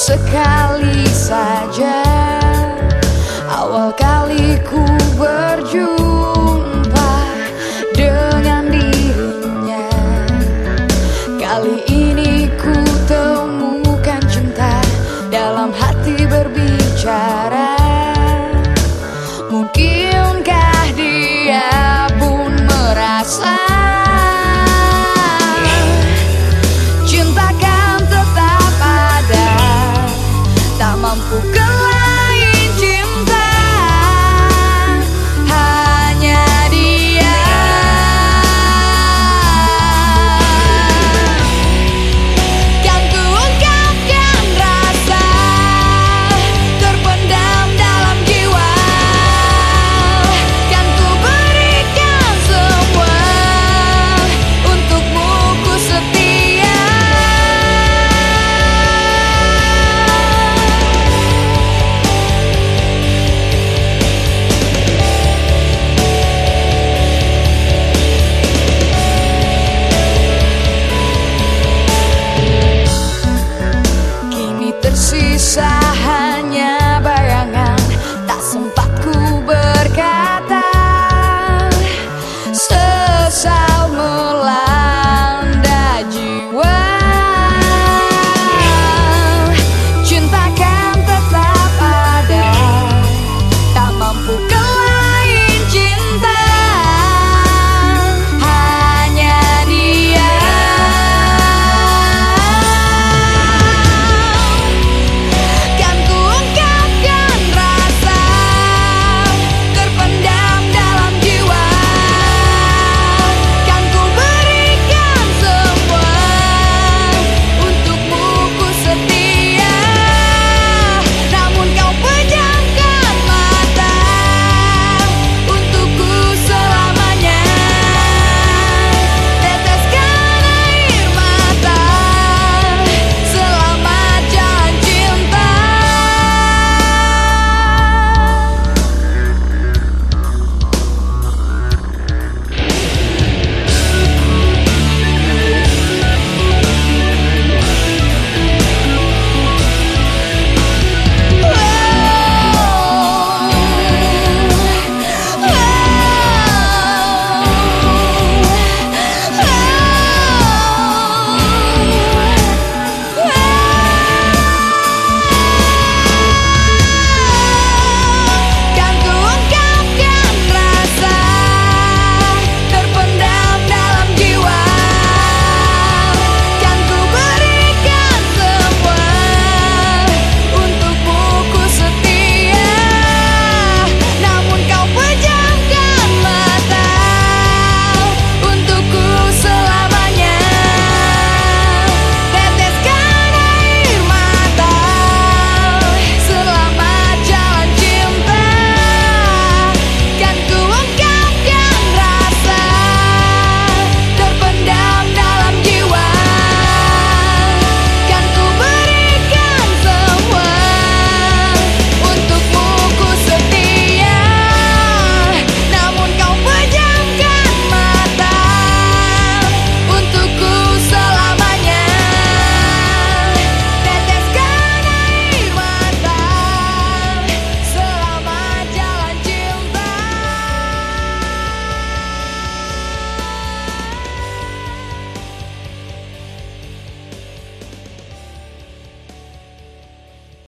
sekali saja. Awal kali ku berjumpa dengan dirinya. Kali ini ku temukan cinta dalam hati berbicara. Mungkin